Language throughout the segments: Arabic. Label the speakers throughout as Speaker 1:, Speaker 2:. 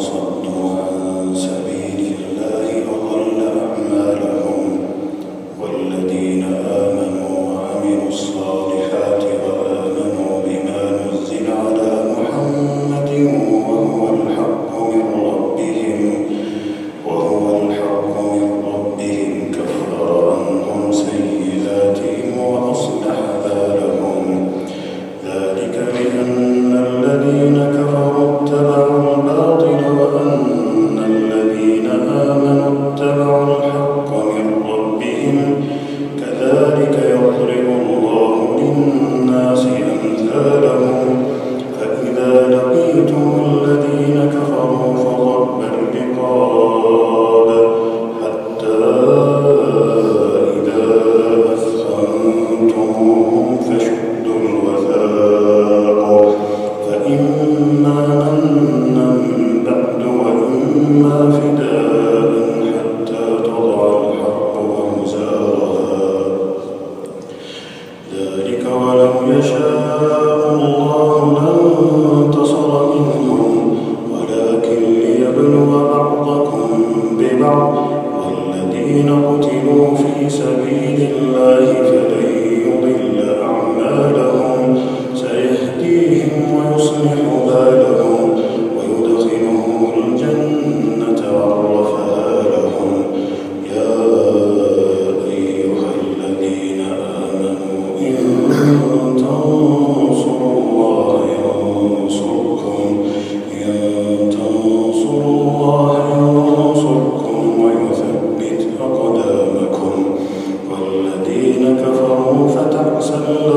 Speaker 1: Santo.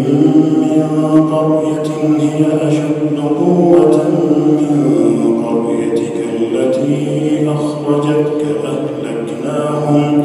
Speaker 1: من قرية هي أشد قوة من قريتك التي أخرجتك أهلكناهم.